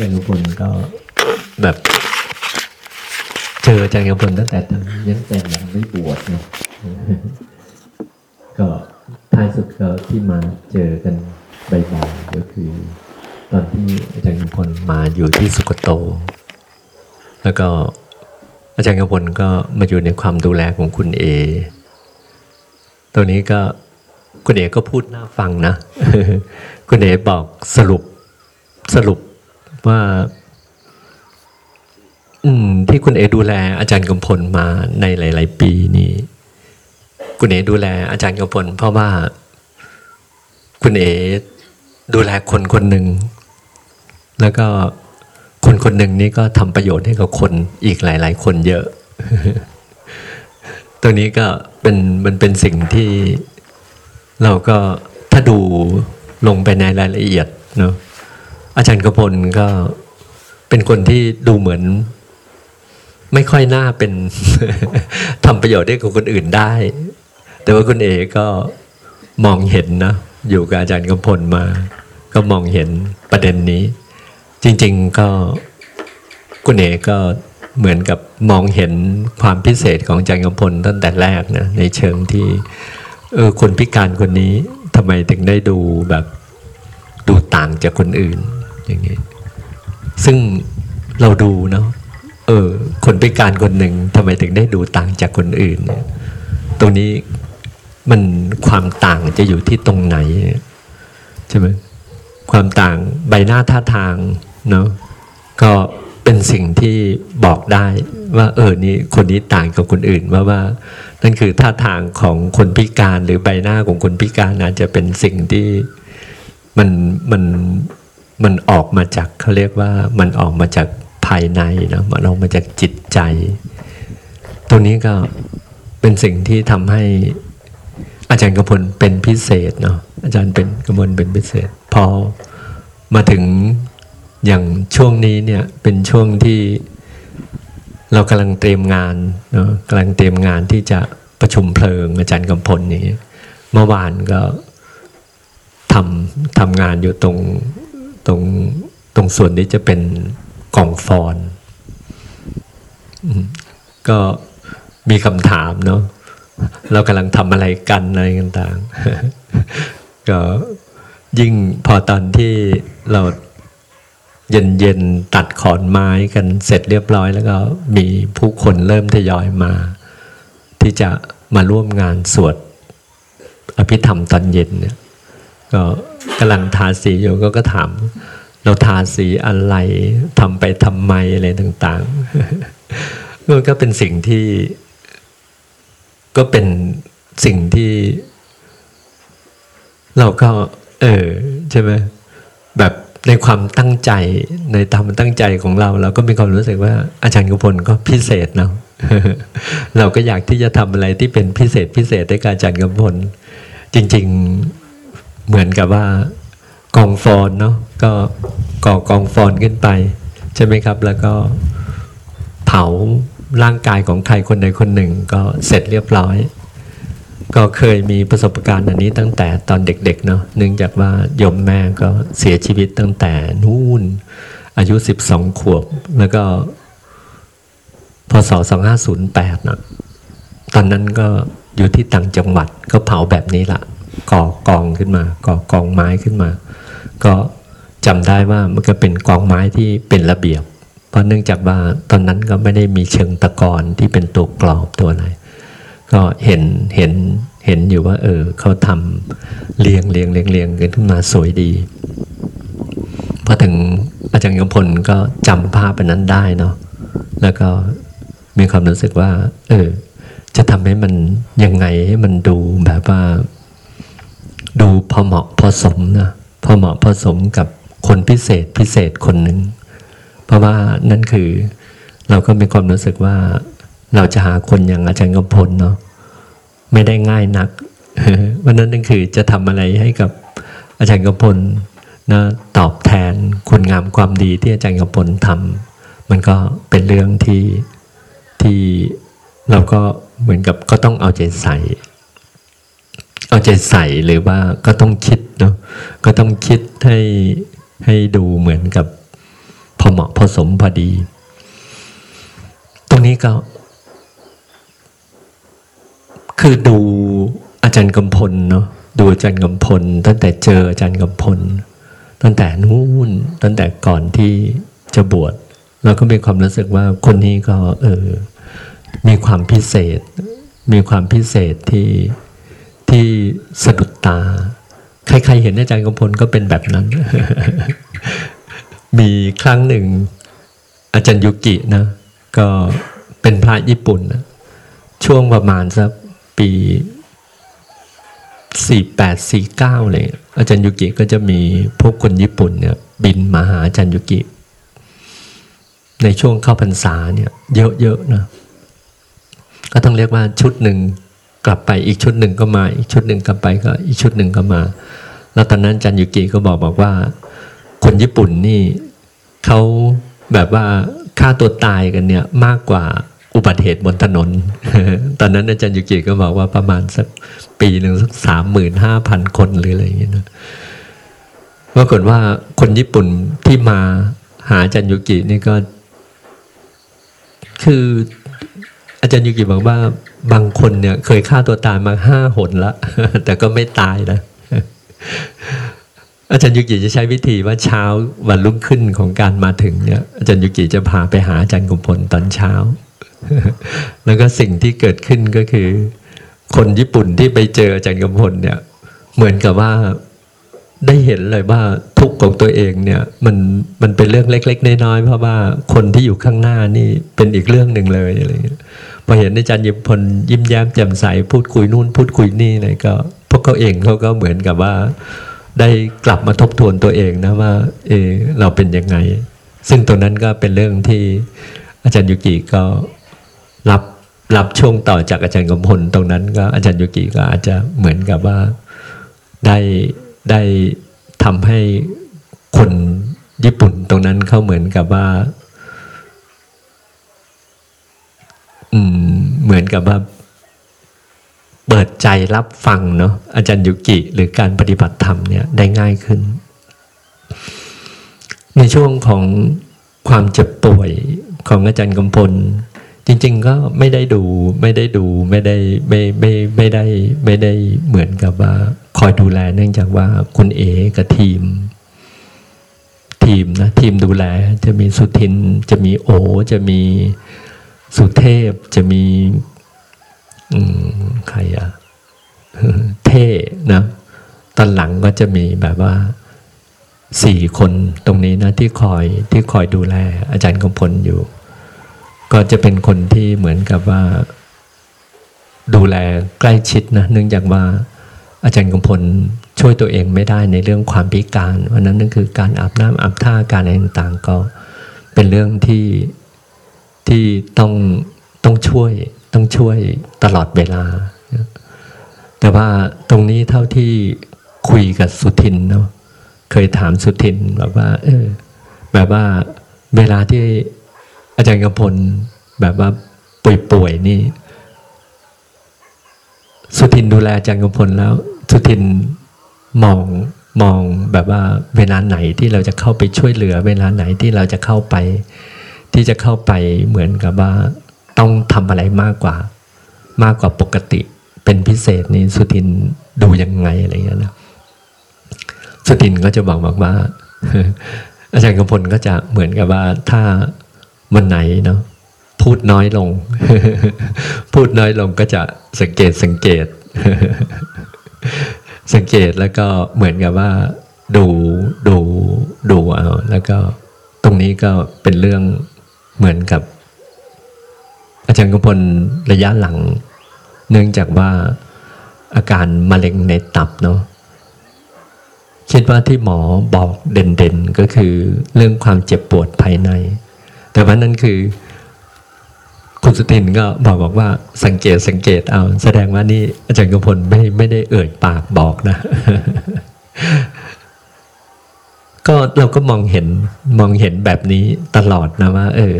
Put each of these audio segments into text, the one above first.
จังกพลก็แบบเจออาจังกพลตั้งแต่ทำยังแต่ยังไม่บวชเนาะก็ท้ายสุดก็ที่มาเจอกันบ่อยๆก็คือ ตอนที่อาจารย์กำพลมาอยู่ที่สุกโต แล้วก็อาจารย์กำพลก็มาอยู่ในความดูแลของคุณเอตัวนี้ก็คุณเอก็พูดน่าฟังนะ คุณเอบอกสรุปสรุป ว่า อืม ที่คุณเอดูแลอาจารย์กำพลมาในหลาย ๆ ปีนี้คุณเอดูแลอาจารย์กำพลเพราะว่า คุณเอดูแลคนคนหนึ่งแล้วก็คนคนหนึ่งนี่ก็ทำประโยชน์ให้กับคนอีกหลาย ๆ คนเยอะ ตัวนี้ก็เป็นมันเป็นสิ่งที่เราก็ถ้าดูลงไปในรายละเอียดเนาะ อาจารย์กพลก็เป็นคนที่ดูเหมือน ไม่ค่อยน่าเป็นทำประโยชน์ให้กับคนอื่นได้ แต่ว่าคุณเอก็มองเห็นนะอยู่กับอาจารย์กพลมา ก็มองเห็นประเด็นนี้ จริง ๆก็คุณเอก็เหมือนกับมองเห็นความพิเศษของอาจารย์กพลตั้งแต่แรกนะในเชิงที่ เออคนพิการคนนี้ทำไมถึงได้ดูแบบดูต่างจากคนอื่น อย่างนี้ ซึ่งเราดูเนาะเออ คนพิการคนหนึ่งทำไมถึงได้ดูต่างจากคนอื่นเนี่ยตรงนี้มันความต่างจะอยู่ที่ตรงไหนใช่ไหมความต่างใบหน้าท่าทางเนาะก็เป็นสิ่งที่บอกได้ว่า เออนี่คนนี้ต่างกับคนอื่นว่าว่า นั่นคือท่าทางของคนพิการหรือใบหน้าของคนพิการอาจจะเป็นสิ่งที่มันมัน มันออกมาจากเขาเรียกว่ามันออกมาจากภายในนะมันออกมาจากจิตใจ ตรงนี้ก็เป็นสิ่งที่ทำให้อาจารย์กำพลเป็นพิเศษเนาะอาจารย์เป็นกำพลเป็นพิเศษ พอมาถึงอย่างช่วงนี้เนี่ยเป็นช่วงที่เรากำลังเตรียมงานเนาะกำลังเตรียมงานที่จะประชุมเพลิงอาจารย์กำพลนี้เมื่อวานก็ทำทำงานอยู่ตรง รง ตรงส่วนนี้จะเป็นกล่องฟอน ก็มีคำถามเนาะเรากำลังทำอะไรกันอะไรต่างๆ ก็ยิ่งพอตอนที่เราเย็นๆตัดขอนไม้กันเสร็จเรียบร้อย แล้วก็มีผู้คนเริ่มทยอยมา ที่จะมาร่วมงานสวดอภิธรรมตอนเย็นเนี่ย ก็กำลังทาสีอยู่ก็ก็ถาม เราทาสีอะไรทำไปทำไมอะไรต่างๆมันก็เป็นสิ่งที่ ก็เป็นสิ่งที่ เราก็ เออ ใช่ไหมแบบในความตั้งใจในทำตั้งใจของเรา เราก็มีความรู้สึกว่า อาจารย์กุพลก็พิเศษเนาะเราก็อยากที่จะทำอะไรที่เป็นพิเศษพิเศษให้กับอาจารย์กุพลจริง ๆ เหมือนกับว่ากองฟอนเนาะก็ก่อกองฟอนขึ้นไป ใช่ไหมครับ แล้วก็เผาร่างกายของใครคนใดคนหนึ่งก็เสร็จเรียบร้อย ก็เคยมีประสบการณ์อันนี้ตั้งแต่ตอนเด็กๆเนาะเนื่องจากว่าโยมแม่ก็เสียชีวิตตั้งแต่นู่น อายุ 12 ขวบ แล้วก็พศ 2508นะตอนนั้นก็อยู่ที่ต่างจังหวัดก็เผาแบบนี้ละ ก่อกองขึ้นมาก่อกองไม้ขึ้นมา ก็จำได้ว่ามันก็เป็นกองไม้ที่เป็นระเบียบ เพราะเนื่องจากว่าตอนนั้นก็ไม่ได้มีเชิงตะกอนที่เป็นตัวกรอบตัวอะไรก็เห็นเห็นเห็นอยู่ว่า เออเขาทำเรียงเรียงเรียงเรียงกันขึ้นมาสวยดีพอถึงอาจารย์กำพลก็จำภาพอันนั้นได้เนาะแล้วก็มีความรู้สึกว่า เออ จะทำให้มันยังไงให้มันดูแบบว่า ดูพอเหมาะพอสมนะพอเหมาะพอสมกับคนพิเศษพิเศษคนหนึ่งเพราะว่านั่นคือเราก็มีความรู้สึกว่าเราจะหาคนอย่างอาจารย์กำพลเนาะไม่ได้ง่ายนักวันนั้นนั่นคือจะทำอะไรให้กับอาจารย์กำพลนะตอบแทนคุณงามความดีที่อาจารย์กำพลทำมันก็เป็นเรื่องที่ที่เราก็เหมือนกับก็ต้องเอาใจใส่ เอาใจใส่หรือว่าก็ต้องคิดเนาะก็ต้องคิดให้ให้ดูเหมือนกับพอเหมาะพอสมพอดี ตรงนี้ก็ คือดูอาจารย์กำพลเนาะดูอาจารย์กำพล ตั้งแต่เจออาจารย์กำพล ตั้งแต่นู้นตั้งแต่ก่อนที่จะบวชเราก็มีความรู้สึกว่าคนนี้ก็ เออ มีความพิเศษ มีความพิเศษที่ ที่สะดุดตา ใครๆเห็นอาจารย์กำพลก็เป็นแบบนั้น มีครั้งหนึ่ง อาจารย์ยุกินะ ก็เป็นพระญี่ปุ่นนะช่วงประมาณสักปีสี่แปดสี่เก้าเลย อาจารย์ยุกิก็จะมีพวกคนญี่ปุ่นเนี่ย บินมาหาอาจารย์ยุกิ ในช่วงเข้าพรรษาเนี่ย เยอะๆนะก็ต้องเรียกว่าชุดหนึ่ง กลับไปอีกชุดหนึ่งก็มา อีกชุดหนึ่งกลับไปก็อีกชุดหนึ่งก็มา แล้วตอนนั้นจันยุกิก็บอกบอกว่า คนญี่ปุ่นนี่เขาแบบว่าฆ่าตัวตายกันเนี่ยมากกว่าอุบัติเหตุบนถนน ตอนนั้นอาจารย์ยุกิก็บอกว่าประมาณสักปีหนึ่งสักสามหมื่นห้าพันคนหรืออะไรอย่างเงี้ยนะปรากฏว่าคนญี่ปุ่นที่มาหาอาจารย์ยุกินี่ก็ คือ อาจารย์ยุกิบอกว่าบางคนเนี่ย เคยฆ่าตัวตายมาห้าหนละแต่ก็ไม่ตายนะอาจารย์ยุกิจะใช้วิธีว่าเช้าวันรุ่งขึ้นของการมาถึงเนี่ยอาจารย์ยุกิจะพาไปหาอาจารย์กุมพลตอนเช้า แล้วก็สิ่งที่เกิดขึ้นก็คือ คนญี่ปุ่นที่ไปเจออาจารย์กุมพลเนี่ย เหมือนกับว่าได้เห็นเลยว่าทุกข์ของตัวเองเนี่ย มันมันเป็นเรื่องเล็ก ๆ น้อยๆเพราะว่าคนที่อยู่ข้างหน้านี่เป็นอีกเรื่องหนึ่งเลยอะไรเงี้ย อเห็นอาจารย์ยิมพลยิ้มแย้มแจ่มใสพูดคุยนู่นพูดคุยนี่อะไรก็ พวกเขาเองเขาก็เหมือนกับว่า ได้กลับมาทบทวนตัวเองนะว่าเออเราเป็นยังไง ซึ่งตรงนั้นก็เป็นเรื่องที่อาจารย์ยุกิก็รับรับช่วงต่อจากอาจารย์กำพลตรงนั้นก็อาจารย์ยุกิก็อาจจะเหมือนกับว่าได้ได้ทำให้คนญี่ปุ่นตรงนั้นเขาเหมือนกับว่า อืม เหมือนกับว่าเปิดใจรับฟังเนาะอาจารย์ยุกิ หรือการปฏิบัติธรรมเนี่ยได้ง่ายขึ้น ในช่วงของความเจ็บป่วยของอาจารย์กำพล จริง ๆ ก็ไม่ได้ดูไม่ได้ดูไม่ได้ไม่ไม่ไม่ได้ไม่ได้เหมือนกับว่า คอยดูแลเนื่องจากว่าคุณเอกับทีม ทีมนะทีมดูแลจะมีสุทินจะมีโอ จะมี สุเทพจะมีอืมใครอะเท่นะตอนหลังก็จะมีแบบว่าสี่คนตรงนี้นะที่คอยที่คอยดูแลอาจารย์กำพลอยู่ ก็จะเป็นคนที่เหมือนกับว่า ดูแลใกล้ชิดนะเนื่องจากว่าอาจารย์กำพลช่วยตัวเองไม่ได้ในเรื่องความพิการวันนั้นนั่นคือการอาบน้ำอาบท่าการอะไรต่างๆก็เป็นเรื่องที่ ที่ต้องต้องช่วยต้องช่วยตลอดเวลา แต่ว่าตรงนี้เท่าที่คุยกับสุทินเนาะเคยถามสุทินแบบว่า เออ แบบว่าเวลาที่อาจารย์กำพลแบบว่าป่วยๆนี่ สุทินดูแลอาจารย์กำพลแล้ว สุทินมองมองแบบว่าเวลาไหนที่เราจะเข้าไปช่วยเหลือ เวลาไหนที่เราจะเข้าไป ที่จะเข้าไปเหมือนกับว่าต้องทำอะไรมากกว่า มากกว่าปกติ เป็นพิเศษนี่สุทินดูยังไงอะไรเงี้ยนะสุทินก็จะบอกบอกว่า อาจารย์กำพลก็จะเหมือนกับว่าถ้าวันไหนเนาะพูดน้อยลง พูดน้อยลงก็จะสังเกตสังเกต สังเกตแล้วก็เหมือนกับว่าดูดูดูเอาแล้วก็ตรงนี้ก็เป็นเรื่อง เหมือนกับ อาจารย์กำพลระยะหลัง เนื่องจากว่าอาการมะเร็งในตับเนาะคิดว่าที่หมอบอกเด่นๆ ก็คือเรื่องความเจ็บปวดภายใน แต่ว่านั่นคือ คุณสุทินก็บอกบอกว่าสังเกตสังเกตเอาแสดงว่านี่อาจารย์กำพลไม่ไม่ได้เอ่ยปากบอกนะ ก็เราก็มองเห็นมองเห็นแบบนี้ตลอดนะว่า เออ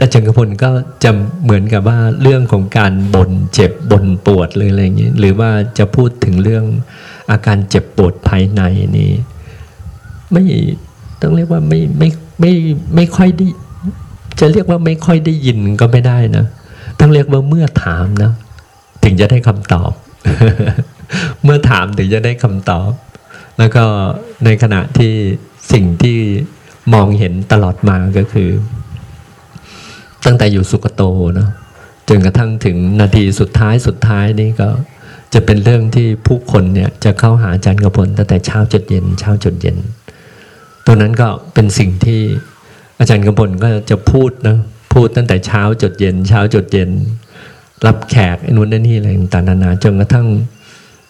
อาจารย์กพลก็จะเหมือนกับว่าเรื่องของการบ่นเจ็บบ่นปวดเลยอะไรอย่างนี้หรือว่าจะพูดถึงเรื่องอาการเจ็บปวดภายในนี่ไม่ต้องเรียกว่าไม่ไม่ไม่ไม่ค่อยได้จะเรียกว่าไม่ค่อยได้ยินก็ไม่ได้นะต้องเรียกว่าเมื่อถามนะ ถึงจะได้คำตอบ เมื่อถามถึงจะได้คำตอบ แล้วก็ในขณะที่สิ่งที่มองเห็นตลอดมาก็คือ ตั้งแต่อยู่สุกโตเนาะจนกระทั่งถึงนาทีสุดท้ายสุดท้ายนี่ก็จะเป็นเรื่องที่ผู้คนเนี่ยจะเข้าหาอาจารย์กระพลตั้งแต่เช้าจดเย็นเช้าจดเย็น ตัวนั้นก็เป็นสิ่งที่อาจารย์กำพลก็จะพูดนะพูดตั้งแต่เช้าจดเย็น เช้าจดเย็น รับแขกไอ้นู้นไอ้นี่อะไรต่างๆนานาจนกระทั่ง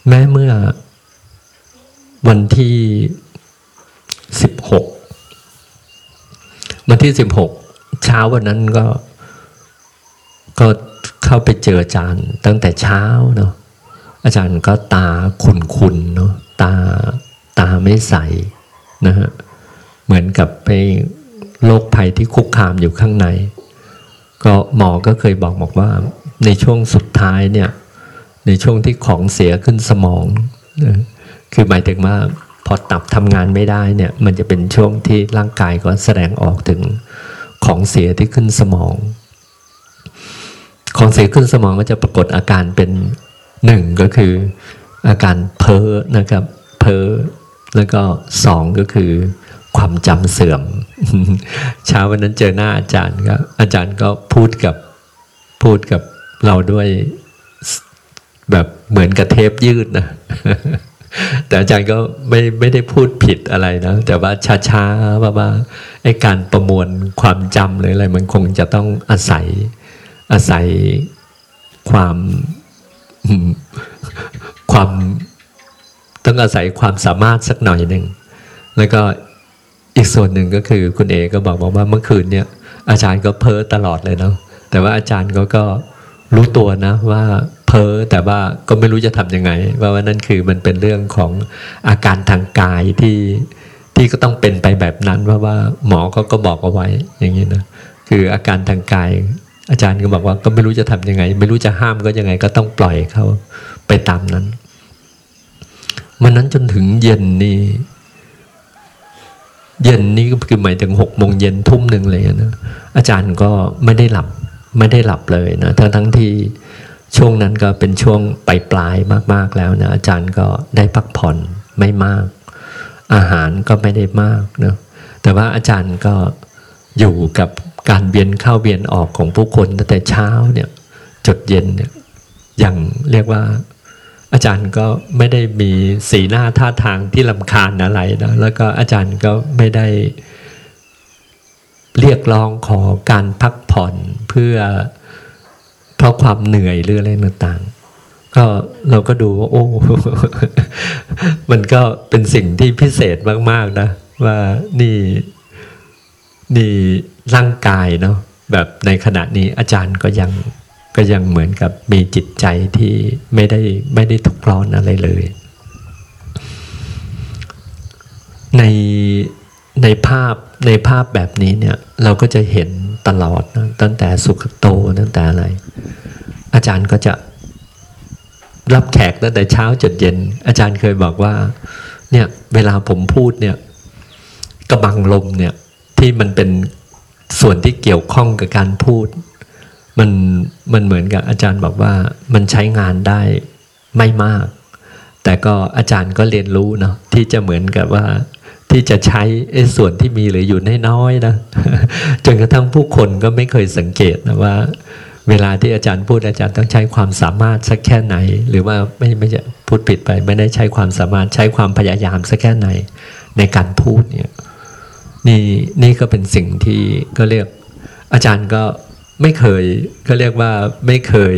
แม้เมื่อ วันที่สิบหกวันที่สิบหกเช้าวันนั้นก็ ก็เข้าไปเจออาจารย์ตั้งแต่เช้าเนาะอาจารย์ก็ตาขุนๆเนาะตาตาไม่ใสนะฮะเหมือนกับไปโรคภัยที่คุกคามอยู่ข้างใน ก็หมอก็เคยบอกบอกว่า ในช่วงสุดท้ายเนี่ย ในช่วงที่ของเสียขึ้นสมองนะ คือหมายถึงว่าพอตับทำงานไม่ได้เนี่ยมันจะเป็นช่วงที่ร่างกายก็แสดงออกถึงของเสียที่ขึ้นสมอง ของเสียขึ้นสมองก็จะปรากฏอาการเป็นหนึ่งก็คืออาการเพ้อนะครับ เพ้อแล้วก็สองก็คือความจำเสื่อม เช้าวันนั้นเจอหน้าอาจารย์ก็อาจารย์ก็พูดกับพูดกับเราด้วยแบบเหมือนกับเทปยืดนะ แต่อาจารย์ก็ไม่ไม่ได้พูดผิดอะไรนะ แต่ว่าช้าๆว่าว่าไอ้การประมวลความจำหรืออะไรมันคงจะต้องอาศัยอาศัยความความต้องอาศัยความสามารถสักหน่อยหนึ่ง แล้วก็อีกส่วนหนึ่งก็คือคุณเอก็บอกบอกว่าเมื่อคืนเนี่ย อาจารย์ก็เพ้อตลอดเลยเนาะแต่ว่าอาจารย์ก็ก็รู้ตัวนะว่า เพ้อแต่ว่าก็ไม่รู้จะทำยังไง ว่าว่านั่นคือมันเป็นเรื่องของอาการทางกายที่ที่ก็ต้องเป็นไปแบบนั้นว่าว่าหมอก็ก็บอกเอาไว้อย่างนี้นะคืออาการทางกาย อาจารย์ก็บอกว่าก็ไม่รู้จะทำยังไง ไม่รู้จะห้ามก็ยังไง ก็ต้องปล่อยเขาไปตามนั้นมันนั้นจนถึงเย็นนี่เย็นนี่ก็คือหมายถึงหกโมงเย็นทุ่มหนึ่งเลยนะอาจารย์ก็ไม่ได้หลับไม่ได้หลับเลยนะทั้งทั้งที่ ช่วงนั้นก็เป็นช่วงปลายปลายมาก ๆแล้วนะอาจารย์ก็ได้พักผ่อนไม่มาก อาหารก็ไม่ได้มากนะแต่ว่าอาจารย์ก็อยู่กับการเวียนเข้าเวียนออกของผู้คนตั้งแต่เช้าเนี่ยจดเย็นเนี่ยอย่างเรียกว่าอาจารย์ก็ไม่ได้มีสีหน้าท่าทางที่ลำคาญอะไรนะแล้วก็อาจารย์ก็ไม่ได้ เรียกร้องขอการพักผ่อนเพื่อ เพราะความเหนื่อยหรืออะไรต่างๆ ก็เราก็ดูว่าโอ้มันก็เป็นสิ่งที่พิเศษมากๆนะ ว่านี่นี่ร่างกายเนาะแบบในขณะนี้อาจารย์ก็ยังก็ยังเหมือนกับมีจิตใจที่ไม่ได้ไม่ได้ทุกข์ร้อนอะไรเลย ใน ในภาพในภาพแบบนี้เนี่ยเราก็จะเห็นตลอดนะตั้งแต่สุขโตตั้งแต่อะไร อาจารย์ก็จะรับแขกตั้งแต่เช้าจนเย็น อาจารย์เคยบอกว่าเนี่ยเวลาผมพูดเนี่ยกระบังลมเนี่ยที่มันเป็นส่วนที่เกี่ยวข้องกับการพูด มันมันเหมือนกับอาจารย์บอกว่ามันใช้งานได้ไม่มาก แต่ก็อาจารย์ก็เรียนรู้เนาะที่จะเหมือนกับว่า ที่จะใช้ส่วนที่มีเหลืออยู่น้อยๆนะจนกระทั่งผู้คนก็ไม่เคยสังเกตนะว่า เวลาที่อาจารย์พูดอาจารย์ต้องใช้ความสามารถสักแค่ไหน หรือว่าไม่ไม่จะพูดผิดไป ไม่ได้ใช้ความสามารถใช้ความพยายามสักแค่ไหนในการพูดเนี่ยนี่นี่ก็เป็นสิ่งที่ก็เรียกอาจารย์ก็ไม่เคยก็เรียกว่าไม่เคย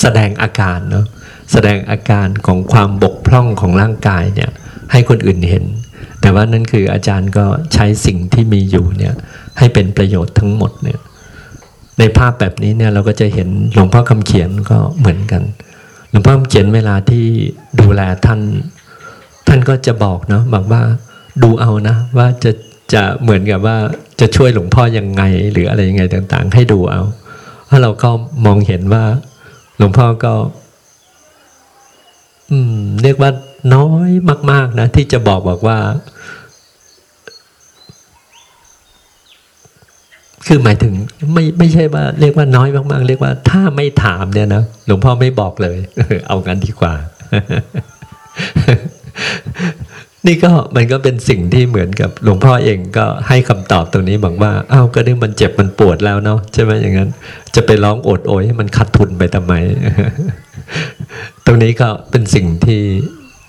แสดงอาการเนาะแสดงอาการของความบกพร่องของร่างกายเนี่ย ให้คนอื่นเห็น แต่ว่านั่นคืออาจารย์ก็ใช้สิ่งที่มีอยู่เนี่ยให้เป็นประโยชน์ทั้งหมดเนี่ยในภาพแบบนี้เนี่ยเราก็จะเห็นหลวงพ่อคำเขียนก็เหมือนกัน หลวงพ่อคำเขียนเวลาที่ดูแลท่าน ท่านก็จะบอกเนาะบอกว่าดูเอานะ ว่าจะจะเหมือนกับว่าจะช่วยหลวงพ่อยังไงหรืออะไรยังไงต่างๆ ให้ดูเอาเพราะเราก็มองเห็นว่า หลวงพ่อก็ อืม เรียกว่า น้อยมาก ๆนะ ที่จะบอกบอกว่า คือหมายถึงไม่ไม่ใช่ว่า เรียกว่าน้อยมากๆ เรียกว่า ถ้าไม่ถามเนี่ยนะหลวงพ่อไม่บอกเลย เอากันดีกว่า นี่ก็มันก็เป็นสิ่งที่เหมือนกับหลวงพ่อเองก็ให้คำตอบตรงนี้บอกว่าอ้าวก็นี่มันเจ็บมันปวดแล้วเนาะใช่ไหมอย่างนั้น จะไปร้องโอดโอยให้มันขาดทุนไปทำไมตรงนี้ก็เป็นสิ่งที่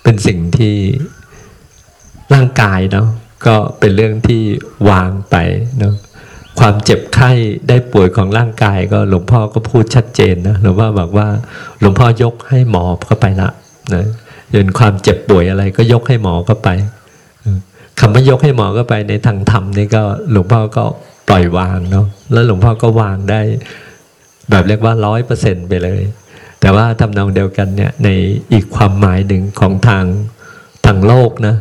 เป็นสิ่งที่ร่างกายเนาะก็เป็นเรื่องที่วางไปเนาะความเจ็บไข้ได้ป่วยของร่างกายก็หลวงพ่อก็พูดชัดเจนนะหลวงพ่อบอกว่าหลวงพ่อยกให้หมอเข้าไปละนะยันความเจ็บป่วยอะไรก็ยกให้หมอเข้าไปคำว่ายกให้หมอเข้าไปในทางธรรมนี่ก็หลวงพ่อก็ปล่อยวางเนาะแล้วหลวงพ่อก็วางได้ แบบเรียกว่าร้อยเปอร์เซ็นไปเลย แต่ว่าทำนองเดียวกันเนี่ยในอีกความหมายหนึ่งของทางทางโลกนะ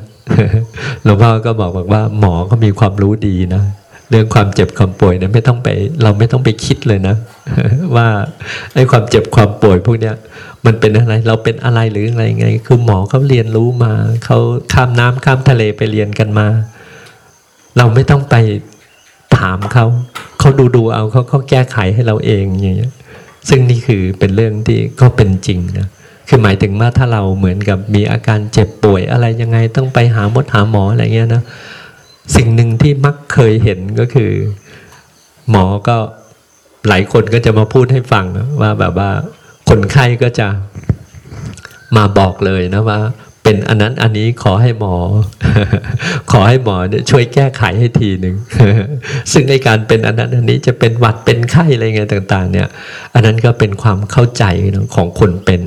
หลวงพ่อก็บอกบอกว่า หมอก็มีความรู้ดีนะเรื่องความเจ็บความป่วยเนี่ยไม่ต้องไป เราไม่ต้องไปคิดเลยนะ ว่าไอ้ความเจ็บความป่วยพวกเนี้ยมันเป็นอะไรเราเป็นอะไรหรืออะไรไง คือหมอเขาเรียนรู้มาเขาข้ามน้ำข้ามทะเลไปเรียนกันมา เราไม่ต้องไปถามเขาเขาดูดูเอาเขาเขาแก้ไขให้เราเองอย่างเงี้ย ซึ่งนี่คือเป็นเรื่องที่ก็เป็นจริงนะคือหมายถึงว่าถ้าเราเหมือนกับมีอาการเจ็บป่วยอะไรยังไงต้องไปหาหมดหาหมออะไรเงี้ยนะสิ่งหนึ่งที่มักเคยเห็นก็คือ หมอก็หลายคนก็จะมาพูดให้ฟังนะว่าแบบว่าคนไข้ก็จะมาบอกเลยนะว่า เป็นอันนั้นอันนี้ขอให้หมอ ขอให้หมอเนี่ยช่วยแก้ไขให้ทีหนึ่งซึ่งในการเป็นอันนั้นอันนี้จะเป็นหวัดเป็นไข้อะไรเงี้ยต่าง ๆ เนี่ย อันนั้นก็เป็นความเข้าใจของคนเป็น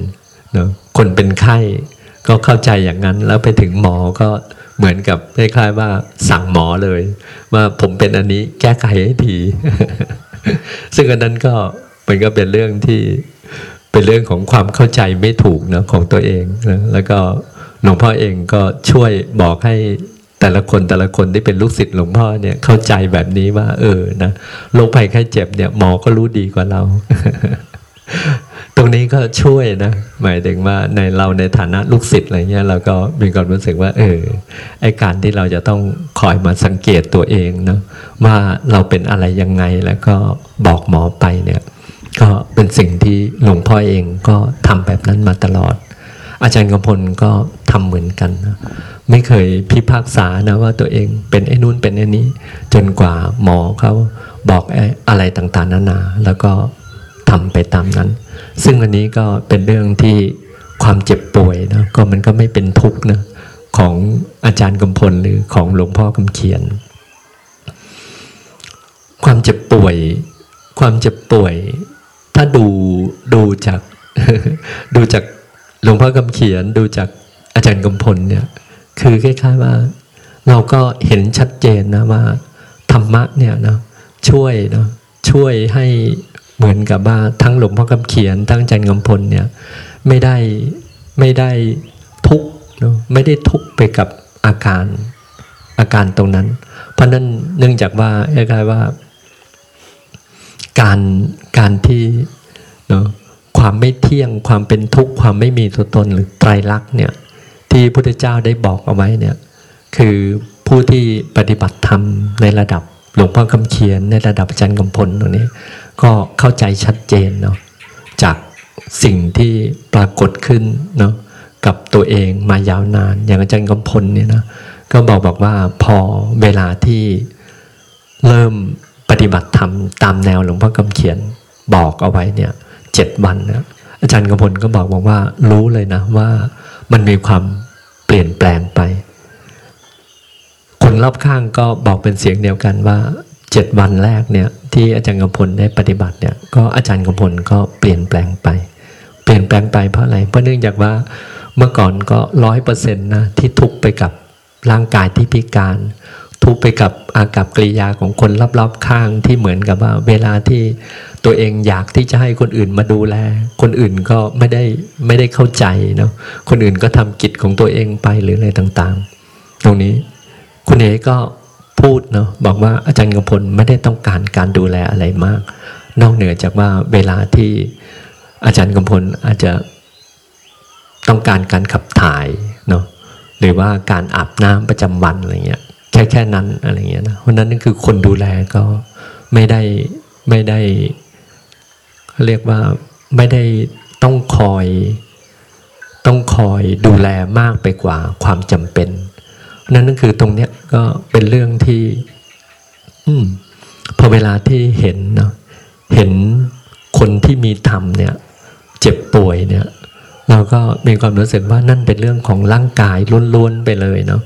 เนาะคนเป็นไข้ก็เข้าใจอย่างนั้นแล้วไปถึงหมอก็เหมือนกับคล้ายๆว่าสั่งหมอเลย ว่าผมเป็นอันนี้แก้ไขให้ที ซึ่งอันนั้นก็มันก็เป็นเรื่องที่เป็นเรื่องของความเข้าใจไม่ถูกนะของตัวเองนะแล้วก็ หลวงพ่อเองก็ช่วยบอกให้แต่ละคนแต่ละคนที่เป็นลูกศิษย์หลวงพ่อเนี่ยเข้าใจแบบนี้ว่า เออนะโรคภัยไข้เจ็บเนี่ยหมอก็รู้ดีกว่าเรา ตรงนี้ก็ช่วยนะ หมายถึงว่าในเราในฐานะลูกศิษย์อะไรเงี้ยเราก็มีความรู้สึกว่า เออไอการที่เราจะต้องคอยมาสังเกตตัวเองเนาะว่าเราเป็นอะไรยังไงแล้วก็บอกหมอไปเนี่ย ก็เป็นสิ่งที่หลวงพ่อเองก็ทำแบบนั้นมาตลอด อาจารย์กำพลก็ทำเหมือนกันนะไม่เคยพิพากษานะว่าตัวเองเป็นไอ้นู้นเป็นไอ้นี้ จนกว่าหมอเขาบอกไอ้อะไรต่างๆนานา แล้วก็ทำไปตามนั้น ซึ่งอันนี้ก็เป็นเรื่องที่ความเจ็บป่วยนะก็มันก็ไม่เป็นทุกข์นะของอาจารย์กำพลหรือของหลวงพ่อกำเขียน ความเจ็บป่วย ความเจ็บป่วย ถ้าดูดูจากดูจาก หลวงพ่อกำเขียนดูจากอาจารย์กำพลเนี่ยคือคล้ายๆว่า เราก็เห็นชัดเจนนะว่าธรรมะเนี่ยนะช่วยนะช่วยให้เหมือนกับว่าทั้งหลวงพ่อกำเขียน ทั้งอาจารย์กำพลเนี่ยไม่ได้ไม่ได้ทุกเนาะไม่ได้ทุกไปกับอาการอาการตรงนั้น เพราะนั้นเนื่องจากว่าคล้ายๆว่า การการที่เนาะ ความไม่เที่ยง ความเป็นทุกข์ ความไม่มีตัวตนหรือไตรลักษณ์เนี่ย ที่พระพุทธเจ้าได้บอกเอาไว้เนี่ย คือผู้ที่ปฏิบัติธรรมในระดับหลวงพ่อคำเขียนในระดับอาจารย์กำพลตรงนี้ ก็เข้าใจชัดเจนเนาะจากสิ่งที่ปรากฏขึ้นเนาะกับตัวเองมายาวนาน อย่างอาจารย์กำพลเนี่ยนะก็บอกบอกว่าพอเวลาที่เริ่มปฏิบัติธรรมตามแนวหลวงพ่อคำเขียนบอกเอาไว้เนี่ย เจ็ดวันนะอาจารย์กำพลก็บอกบอกว่า รู้เลยนะว่ามันมีความเปลี่ยนแปลงไป คนรอบข้างก็บอกเป็นเสียงเดียวกันว่าเจ็ดวันแรกเนี่ย ที่อาจารย์กำพลได้ปฏิบัติเนี่ยก็อาจารย์กำพลก็เปลี่ยนแปลงไป เปลี่ยนแปลงไปเพราะอะไรเพราะเนื่องจากว่าเมื่อก่อนก็ร้อยเปอร์เซ็นต์นะที่ทุกไปกับร่างกายที่พิการ ทุกไปกับอากับกริยาของคนรอบๆข้างที่เหมือนกับว่าเวลาที่ ตัวเองอยากที่จะให้คนอื่นมาดูแล คนอื่นก็ไม่ได้ไม่ได้เข้าใจเนาะคนอื่นก็ทำกิจของตัวเองไปหรืออะไรต่างๆ ตรงนี้คุณเอก็พูดเนาะบอกว่าอาจารย์กำพลไม่ได้ต้องการการดูแลอะไรมาก นอกเหนือจากว่าเวลาที่อาจารย์กำพลอาจจะต้องการการขับถ่ายเนาะหรือว่าการอาบน้ำประจำวันอะไรเงี้ยแค่แค่นั้นอะไรเงี้ยนะเพราะนั้นนั่นคือคนดูแลก็ไม่ได้ไม่ได้ เรียกว่าไม่ได้ต้องคอย ต้องคอยดูแลมากไปกว่าความจำเป็น นั่นก็คือตรงเนี้ยก็เป็นเรื่องที่ อืมพอเวลาที่เห็นเนาะเห็นคนที่มีธรรมเนี่ย เจ็บป่วยเนี่ย เราก็มีความรู้สึกว่านั่นเป็นเรื่องของร่างกายล้วนๆไปเลยเนาะ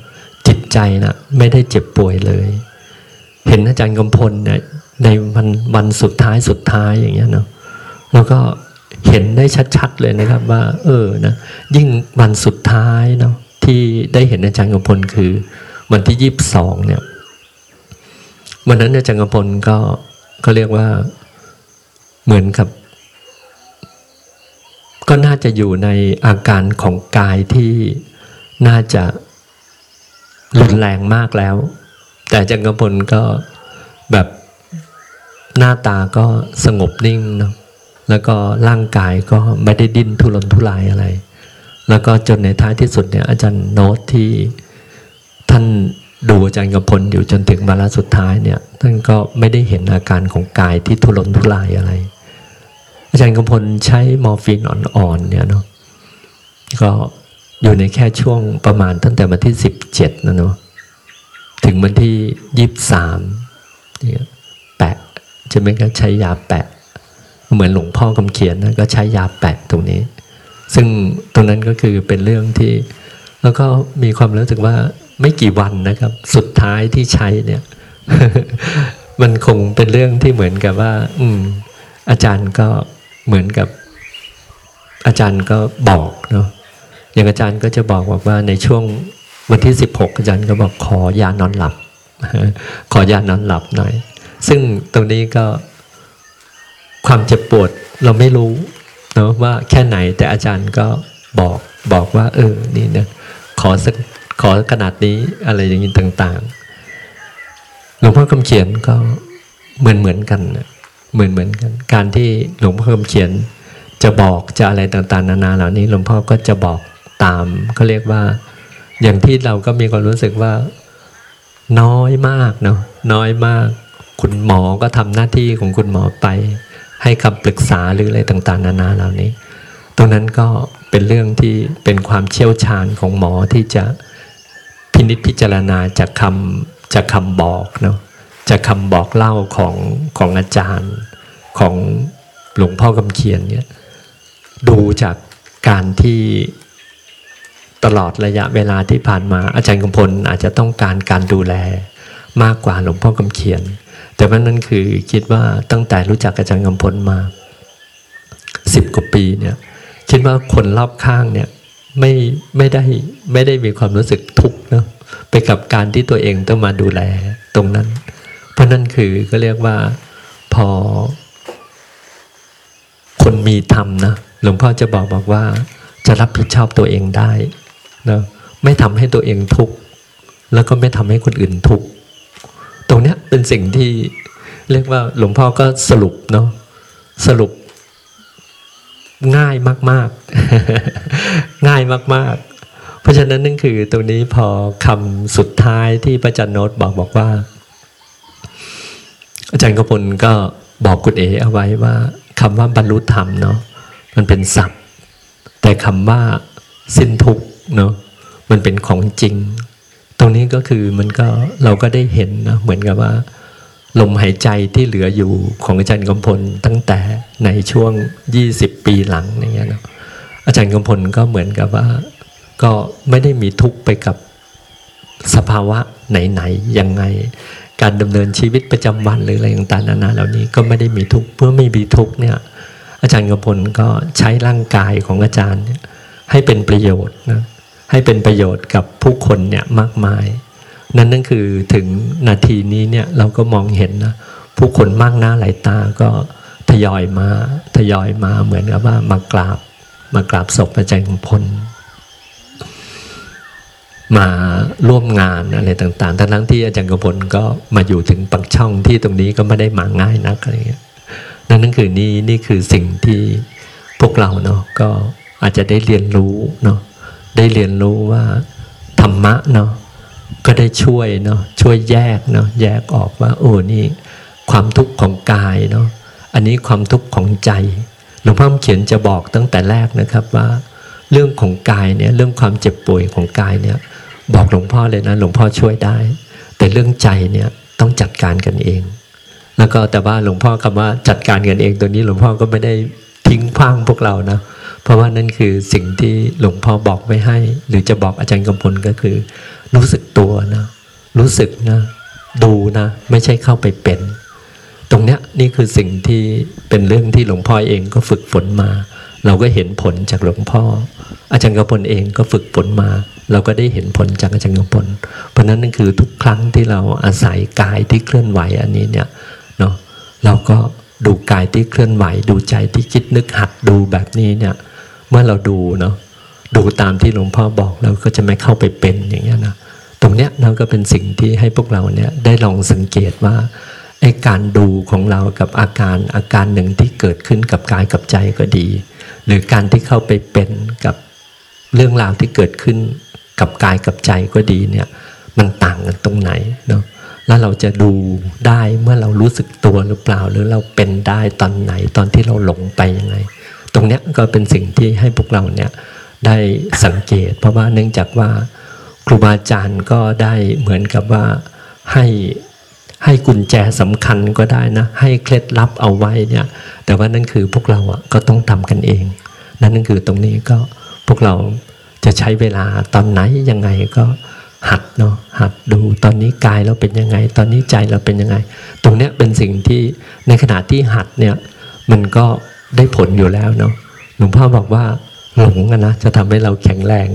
จิตใจน่ะไม่ได้เจ็บป่วยเลย เห็นอาจารย์กำพลเนี่ยในวันวันสุดท้ายสุดท้ายอย่างเงี้ยเนาะ แล้วก็เห็นได้ชัดๆเลยนะครับว่า เออนะยิ่งวันสุดท้ายเนาะที่ได้เห็นอาจารย์กำพลคือวันที่ยี่สิบสองเนี่ยวันนั้นอาจารย์กำพลก็ก็เรียกว่าเหมือนกับ ก็น่าจะอยู่ในอาการของกายที่น่าจะรุนแรงมากแล้ว แต่อาจารย์กำพลก็แบบหน้าตาก็สงบนิ่งเนาะ แล้วก็ร่างกายก็ไม่ได้ดิ้นทุรนทุรายอะไร แล้วก็จนในท้ายที่สุดเนี่ยอาจารย์โน้ตที่ท่านดูอาจารย์กำพลอยู่จนถึงวาระสุดท้ายเนี่ยท่านก็ไม่ได้เห็นอาการของกายที่ทุรนทุรายอะไร อาจารย์กำพลใช้มอร์ฟีนอ่อนๆเนี่ยเนาะก็อยู่ในแค่ช่วงประมาณตั้งแต่วันที่สิบเจ็ดนะเนาะถึงวันที่ยี่สิบสามเนี่ยแปะจะไม่ก็ใช้ยาแปะ เหมือนหลวงพ่อกำเขียนนะก็ใช้ยาแปะตรงนี้ ซึ่งตรงนั้นก็คือเป็นเรื่องที่ แล้วก็มีความรู้สึกว่าไม่กี่วันนะครับ สุดท้ายที่ใช้เนี่ย มันคงเป็นเรื่องที่เหมือนกับว่า อืม อาจารย์ก็เหมือนกับ อาจารย์ก็บอกเนาะอย่างอาจารย์ก็จะบอกบอกว่าในช่วงวันที่สิบหกอาจารย์ก็บอกขอยานอนหลับ ขอยานอนหลับหน่อย ซึ่งตรงนี้ก็ ความเจ็บปวดเราไม่รู้เนาะว่าแค่ไหนแต่อาจารย์ก็บอกบอกว่า เออนี่นะขอสักขอขนาดนี้อะไรอย่างนี้ต่างๆหลวงพ่อคำเขียนก็เหมือนเหมือนกันเหมือนเหมือนกัน การที่หลวงพ่อคำเขียนจะบอกจะอะไรต่างๆ นานาเหล่านี้ หลวงพ่อก็จะบอกตามเขาเรียกว่า อย่างที่เราก็มีความรู้สึกว่าน้อยมากเนาะน้อยมาก คุณหมอก็ทำหน้าที่ของคุณหมอไป ให้คำปรึกษาหรืออะไรต่างๆ นานาเหล่านี้ ตรงนั้นก็เป็นเรื่องที่เป็นความเชี่ยวชาญของหมอที่จะพินิจพิจารณาจากคำจากคำบอกเนาะจากคำบอกเล่าของของอาจารย์ของหลวงพ่อกำเขียนเนี่ยดูจากการที่ตลอดระยะเวลาที่ผ่านมาอาจารย์กำพลอาจจะต้องการการดูแล มากกว่าหลวงพ่อกำเขียน แต่ว่านั่นคือคิดว่าตั้งแต่รู้จักอาจารย์กำพลมาสิบกว่าปีเนี่ยคิดว่าคนรอบข้างเนี่ยไม่ไม่ได้ไม่ได้มีความรู้สึกทุกข์เนาะไปกับการที่ตัวเองต้องมาดูแลตรงนั้น เพราะนั่นคือก็เรียกว่าพอ คนมีธรรมนะหลวงพ่อจะบอกบอกว่า จะรับผิดชอบตัวเองได้นะไม่ทำให้ตัวเองทุกข์แล้วก็ไม่ทำให้คนอื่นทุกข์ รงเนี้ยเป็นสิ่งที่เรียกว่าหลวงพ่อก็สรุปเนาะสรุปง่ายมาก ๆ ง่ายมาก ๆ เพราะฉะนั้นนั่นคือตรงนี้พอคำสุดท้ายที่พระจารย์โนตบอกบอกว่า อาจารย์กพลก็บอกคุณเอเอาไว้ว่าคำว่าบรรลุธรรมเนาะมันเป็นศัพท์ แต่คำว่าสิ้นทุกเนาะมันเป็นของจริง รงนี้ก็คือมันก็เราก็ได้เห็นนะเหมือนกับว่า ลมหายใจที่เหลืออยู่ของอาจารย์กำพลตั้งแต่ในช่วง 20 ปีหลังอย่างเงี้ยนะอาจารย์กำพลก็เหมือนกับว่า ก็ไม่ได้มีทุกข์ไปกับสภาวะไหนๆยังไง การดำเนินชีวิตประจำวันหรืออะไรต่างๆนานาเหล่านี้ก็ไม่ได้มีทุกข์เพื่อไม่มีทุกข์เนี่ยอาจารย์กำพลก็ใช้ร่างกายของอาจารย์ให้เป็นประโยชน์นะ ให้เป็นประโยชน์กับผู้คนเนี่ยมากมาย นั่นนั่นคือถึงนาทีนี้เนี่ยเราก็มองเห็นนะผู้คนมากหน้าหลายตาก็ทยอยมาทยอยมาเหมือนกับว่ามากราบมากราบศพอาจารย์กำพลมาร่วมงานอะไรต่างๆ ทั้งที่อาจารย์กำพลก็มาอยู่ถึงปักช่องที่ตรงนี้ก็ไม่ได้มาง่ายนักอะไรเงี้ยนั่นนั่นคือนี่นี่คือสิ่งที่พวกเราเนาะก็อาจจะได้เรียนรู้เนาะ ได้เรียนรู้ว่าธรรมะเนาะก็ได้ช่วยเนาะช่วยแยกเนาะแยกออกว่าโอ้นี่ความทุกข์ของกายเนาะอันนี้ความทุกข์ของใจหลวงพ่อเขียนจะบอกตั้งแต่แรกนะครับว่า เรื่องของกายเนี่ยเรื่องความเจ็บป่วยของกายเนี่ยบอกหลวงพ่อเลยนะหลวงพ่อช่วยได้ แต่เรื่องใจเนี่ยต้องจัดการกันเอง แล้วก็แต่ว่าหลวงพ่อคำว่าจัดการกันเองตัวนี้หลวงพ่อก็ไม่ได้ทิ้งขว้างพวกเรานะ เพราะว่านั่นคือสิ่งที่หลวงพ่อบอกไว้ให้ หรือจะบอกอาจารย์กำพลก็คือ รู้สึกตัวนะ รู้สึกนะ ดูนะ ไม่ใช่เข้าไปเป็น ตรงเนี้ยนี่คือสิ่งที่เป็นเรื่องที่หลวงพ่อเองก็ฝึกฝนมา เราก็เห็นผลจากหลวงพ่อ อาจารย์กำพลเองก็ฝึกฝนมา เราก็ได้เห็นผลจากอาจารย์กำพล เพราะฉะนั้นนั่นคือทุกครั้งที่เราอาศัยกายที่เคลื่อนไหวอันนี้เนี่ยเนาะเราก็ดูกายที่เคลื่อนไหว ดูใจที่คิดนึกหัดดูแบบนี้เนี่ย เมื่อเราดูเนาะดูตามที่หลวงพ่อบอกเราก็จะไม่เข้าไปเป็นอย่างเงี้ยนะตรงเนี้ยเราก็เป็นสิ่งที่ให้พวกเราเนี่ยได้ลองสังเกตว่าไอ้การดูของเรากับอาการอาการหนึ่งที่เกิดขึ้นกับกายกับใจก็ดี หรือการที่เข้าไปเป็นกับเรื่องราวที่เกิดขึ้นกับกายกับใจก็ดีเนี่ยมันต่างกันตรงไหนเนาะแล้วเราจะดูได้เมื่อเรารู้สึกตัวหรือเปล่า หรือเราเป็นได้ตอนไหนตอนที่เราหลงไปยังไง รงเนี้ยก็เป็นสิ่งที่ให้พวกเราเนี่ยได้สังเกต เพราะว่าเนื่องจากว่าครูบาอาจารย์ก็ได้เหมือนกับว่าให้ให้กุญแจสำคัญก็ได้นะ ให้เคล็ดลับเอาไว้เนี่ยแต่ว่านั่นคือพวกเราอะก็ต้องทำกันเอง นั่นนั่นคือตรงนี้ก็พวกเราจะใช้เวลาตอนไหนยังไงก็หัดเนาะหัดดูตอนนี้กายเราเป็นยังไง ตอนนี้ใจเราเป็นยังไง ตรงเนี้ยเป็นสิ่งที่ในขณะที่หัดเนี่ยมันก็ ได้ผลอยู่แล้วเนาะหลวงพ่อบอกว่า หลงนะจะทำให้เราแข็งแรง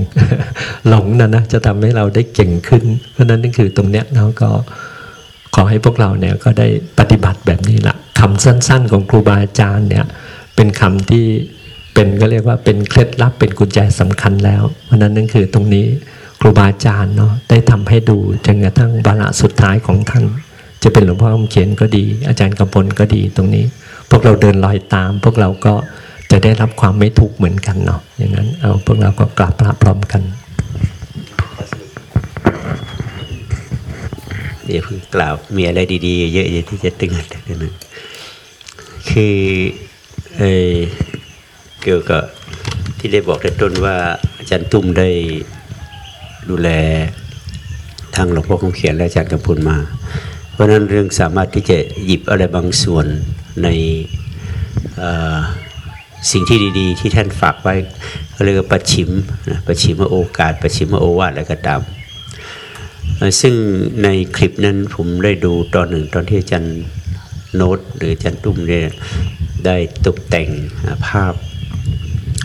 หลงนะนะจะทำให้เราได้เก่งขึ้น เพราะนั้นนั่นคือตรงเนี้ยเนาะก็ขอให้พวกเราเนี่ยก็ได้ปฏิบัติแบบนี้ละคำสั้น ๆ ของครูบาอาจารย์เนี่ยเป็นคำที่เป็นก็เรียกว่าเป็นเคล็ดลับเป็นกุญแจสำคัญแล้ว เพราะนั้นนั่นคือตรงนี้ครูบาอาจารย์เนาะได้ทำให้ดูจนกระทั่งวาระสุดท้ายของท่าน จะเป็นหลวงพ่อคำเขียนก็ดี อาจารย์กำพลก็ดีตรงนี้ พวกเราเดินรอยตาม พวกเราก็จะได้รับความไม่ทุกข์เหมือนกันเนาะอย่างนั้นเอาพวกเราก็กราบพระพร้อมกันเดี๋ยวพิ่งกล่าวมีอะไรดีๆ เยอะๆที่จะตึงแต่เดี๋ยวนึงคือเออเกี่ยวกับที่ได้บอกแต่ต้นว่าอาจารย์ตุ้มได้ดูแลทางหลวงพ่อคงเขียนและอาจารย์กำพุนมา เพราะนั้นเรื่องสามารถที่จะหยิบอะไรบางส่วน ในสิ่งที่ดีๆ ที่ท่านฝากไว้เขาเรียกว่าปัจฉิมนะปัจฉิมโอกาสปัจฉิมโอวาทอะไรก็ตามซึ่งในคลิปนั้นผมได้ดูตอนหนึ่งตอนที่อาจารย์โน้ตหรืออาจารย์ตุ้มเนี่ยได้ตกแต่งภาพ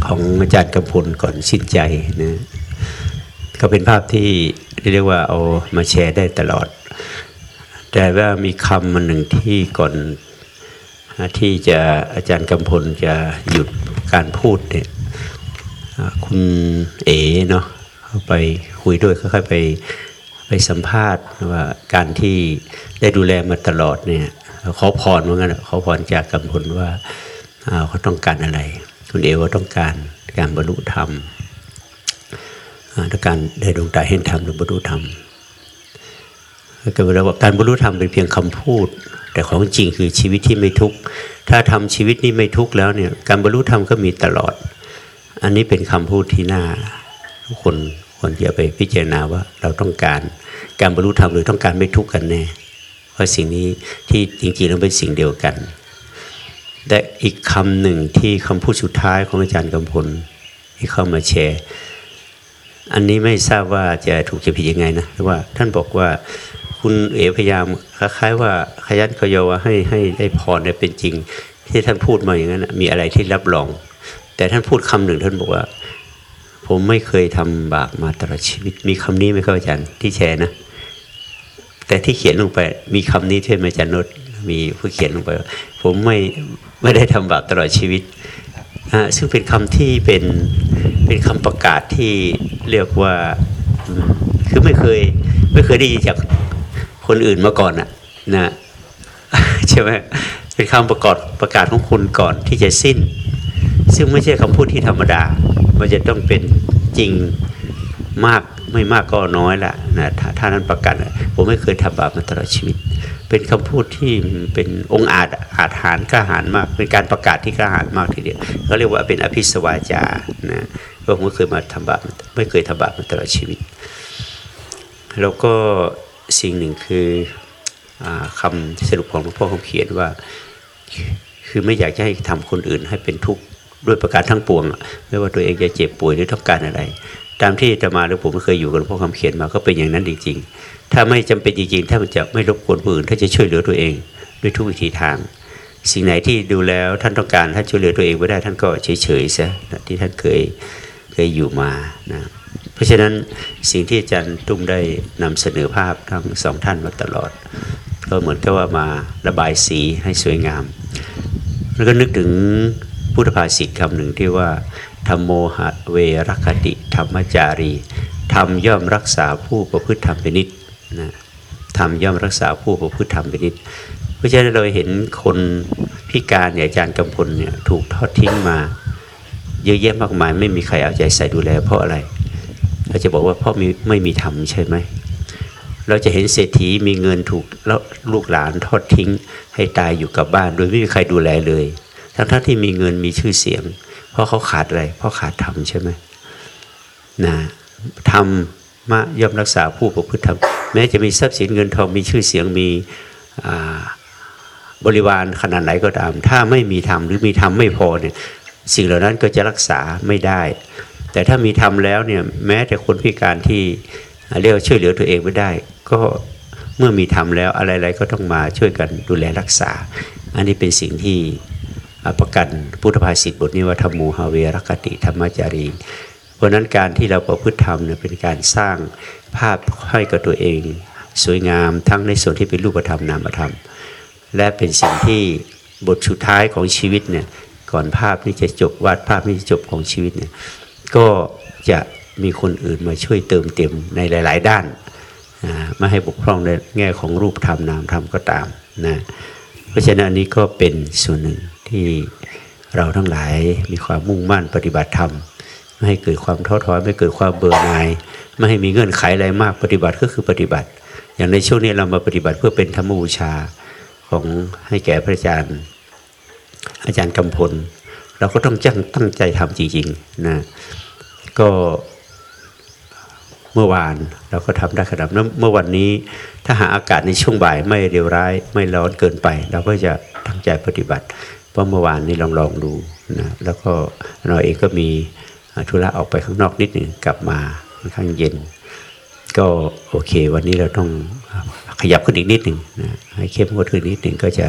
ของอาจารย์กำพลก่อนสิ้นใจนะก็เป็นภาพที่เรียกว่าเอามาแชร์ได้ตลอด แต่ว่ามีคำมันหนึ่งที่ก่อน ที่จะอาจารย์กำพลจะหยุดการพูดเนี่ยคุณเอ๋เนาะเขาไปคุยด้วยค่อยๆไปไปสัมภาษณ์ว่าการที่ได้ดูแลมาตลอดเนี่ยขอพรว่างั้นขอพรจากกำพลว่าเขาต้องการอะไร คุณเอ๋ว่าต้องการการบรรลุธรรมอ่าต้องการได้ดวงตาเห็นธรรมหรือบรรลุธรรมก็เวลาว่าการบรรลุธรรมเป็นเพียงคำพูด แต่ของจริงคือชีวิตที่ไม่ทุกข์ถ้าทำชีวิตนี้ไม่ทุกข์แล้วเนี่ยการบรรลุธรรมก็มีตลอด อันนี้เป็นคำพูดที่น่าทุกคนควรจะไปพิจารณาว่าเราต้องการการบรรลุธรรมหรือต้องการไม่ทุกข์กันแน่เพราะสิ่งนี้ที่จริงๆแล้วเป็นสิ่งเดียวกันแต่อีกคำหนึ่งที่คำพูดสุดท้ายของอาจารย์กำพลที่เข้ามาแชร์ อันนี้ไม่ทราบว่าจะถูกจะผิดยังไงนะว่าท่านบอกว่า คุณเอ๋พยายามคล้ายๆว่าขยันขยอว่าให้ให้ได้พรได้เป็นจริง ที่ท่านพูดมาอย่างนั้นมีอะไรที่รับรอง แต่ท่านพูดคำหนึ่งท่านบอกว่า ผมไม่เคยทำบาปมาตลอดชีวิต มีคำนี้ไหมครับอาจารย์ที่แชร์นะ แต่ที่เขียนลงไป มีคำนี้ใช่ไหมอาจารย์นดมีผู้เขียนลงไปว่าผมไม่ไม่ได้ทำบาปตลอดชีวิตซึ่งเป็นคำที่เป็นเป็นคำประกาศที่เรียกว่าคือไม่เคยไม่เคยได้ยินจาก คนอื่นมาก่อนอะนะใช่ไหมเป็นคำประกาศประกาศของคุณก่อนที่จะสิ้น ซึ่งไม่ใช่คำพูดที่ธรรมดา มันจะต้องเป็นจริงมากไม่มากก็น้อยละนะถ้าถ้านั้นประกันผมไม่เคยทำบาปมาตลอดชีวิต เป็นคำพูดที่เป็นองค์อาจอาจหารกล้าหาญมาก เป็นการประกาศที่กล้าหาญมากทีเดียวเขาเรียกว่าเป็นอภิสวาจานะว่าผมไม่เคยมาทำบาปไม่เคยทำบาปมาตลอดชีวิต แล้วก็ สิ่งหนึ่งคืออาคำสรุปของหลวงพ่อเขาเขียนว่า คือไม่อยากจะให้ทำคนอื่นให้เป็นทุกข์ด้วยประการทั้งปวง ไม่ว่าตัวเองจะเจ็บป่วยหรือต้องการอะไร ตามที่อาตมาหรือผมเคยอยู่กับหลวงพ่อคำเขียนมาก็เป็นอย่างนั้นจริงๆ ถ้าไม่จำเป็นจริงๆ ถ้ามันจะไม่รบกวนผู้อื่น ถ้าจะช่วยเหลือตัวเองด้วยทุกวิธีทาง สิ่งไหนที่ดูแล้วท่านต้องการท่านช่วยเหลือตัวเองไม่ได้ท่านก็เฉยๆซะนะที่ท่านเคยเคยอยู่มานะ เพราะฉะนั้นสิ่งที่อาจารย์ตุ้มได้นำเสนอภาพทั้งสองท่านมาตลอด ก็เหมือนกับว่ามาระบายสีให้สวยงาม แล้วก็นึกถึงพุทธภาษิตคำหนึ่งที่ว่าธรรมโมหะเวรคติธรรมจารีธรรมย่อมรักษาผู้ประพฤติธรรมเป็นนิดนะธรรมย่อมรักษาผู้ประพฤติธรรมเป็นนิดเพราะฉะนั้นเราเห็นคนพิการเนี่ยอาจารย์กำพลเนี่ยถูกทอดทิ้งมา เยอะแยะมากมายไม่มีใครเอาใจใส่ดูแลเพราะอะไร เราจะบอกว่าพราะมีไม่มีธรรมใช่ไหมเราจะเห็นเศรษฐีมีเงินถูกแล้วลูกหลานทอดทิ้ง ให้ตายอยู่กับบ้าน โดยไม่มีใครดูแลเลย ทั้งๆทที่มีเงินมีชื่อเสียง เพราะเขาขาดอะไร เพราะขาดธรรมใช่ไหมนะธรรมมะย่อมรักษาผู้ประพฤติธรรมแม้จะมีทรัพย์สินเงินทองมีชื่อเสียงมีบริวารขนาดไหนก็ตาม ถ้าไม่มีธรรมหรือมีธรรมไม่พอเนี่ยสิ่งเหล่านั้นก็จะรักษาไม่ได้ แต่ถ้ามีธรรมแล้วเนี่ยแม้แต่คนพิการที่เรียกว่าช่วยเหลือตัวเองไม่ได้ ก็เมื่อมีธรรมแล้วอะไรๆก็ต้องมาช่วยกันดูแลรักษา อันนี้เป็นสิ่งที่ประกันพุทธภาษิตบทนี้ว่าธรรมโมหาเวรคติธรรมจารี เพราะฉะนั้นการที่เราประพฤติธรรมเนี่ยเป็นการสร้างภาพให้กับตัวเอง สวยงามทั้งในส่วนที่เป็นรูปธรรมนามธรรม และเป็นสิ่งที่บทสุดท้ายของชีวิตเนี่ยก่อนภาพนี้จะจบวาดภาพนี้จะจบของชีวิตเนี่ย ก็จะมีคนอื่นมาช่วยเติมเต็มในหลาย ๆ ด้านอ่าไม่ให้บกพร่องในแง่ของรูปธรรมนามธรรมก็ตามนะเพราะฉะนั้นอันนี้ก็เป็นส่วนหนึ่งที่เราทั้งหลายมีความมุ่งมั่นปฏิบัติธรรมไม่ให้เกิดความท้อถอยไม่เกิดความเบื่อหน่ายไม่ให้มีเงื่อนไขอะไรมากปฏิบัติก็คือปฏิบัติ อย่างในช่วงนี้เรามาปฏิบัติเพื่อเป็นธรรมบูชาของให้แก่พระอาจารย์ อาจารย์กำพล เราก็ต้องจังตั้งใจทำจริงๆนะก็เมื่อวานเราก็ทำได้ขนาดนั้นเมื่อวันนี้ถ้าหาอากาศในช่วงบ่ายไม่เร็วร้าย ไม่ร้อนเกินไป เราก็จะตั้งใจปฏิบัติ เพราะเมื่อวานนี้ลองลองดูนะแล้วก็เราเองก็มีธุระออกไปข้างนอกนิดหนึ่งกลับมาค่อนข้างเย็น ก็โอเค วันนี้เราต้องขยับขึ้นอีกนิดหนึ่งนะให้เข้มงวดขึ้นนิดหนึ่งก็จะ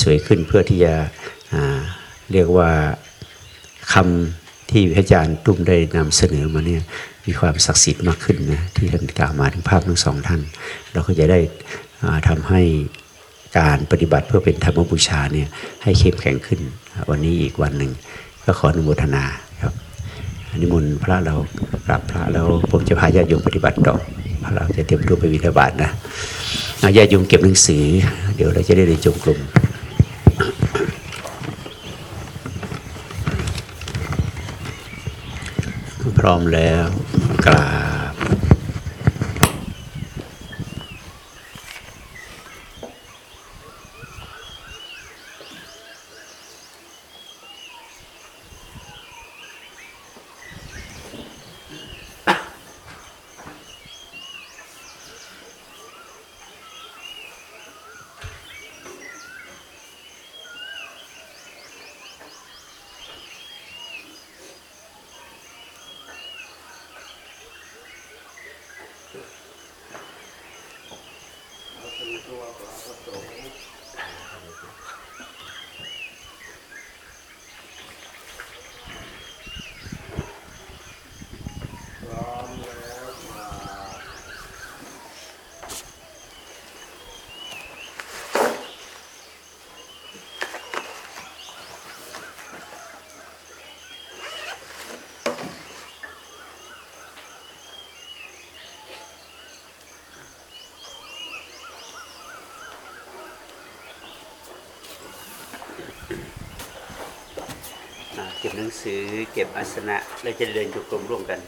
สวยขึ้นเพื่อที่จะ เรียกว่าคำที่อาจารย์ตุ้มได้นำเสนอมาเนี่ยมีความศักดิ์สิทธิ์มากขึ้นนะที่ท่านกล่าวมาถึงภาพทั้งสองท่าน เราก็จะได้อ่าทำให้การปฏิบัติเพื่อเป็นธรรมบูชาเนี่ยให้เข้มแข็งขึ้น วันนี้อีกวันหนึ่งก็ขออนุโมทนาครับนิมนต์พระเรากราบพระแล้วผมจะพาญาติโยมปฏิบัติต่อพระเราจะเตรียมตัวไปวิทบาทนะญาติโยมเก็บหนังสือ เดี๋ยวเราจะได้เรียนจงกรม พร้อมแล้วกราบ อ่าเก็บหนังสือ เก็บอาสนะเราจะเดินจงกรมร่วมกัน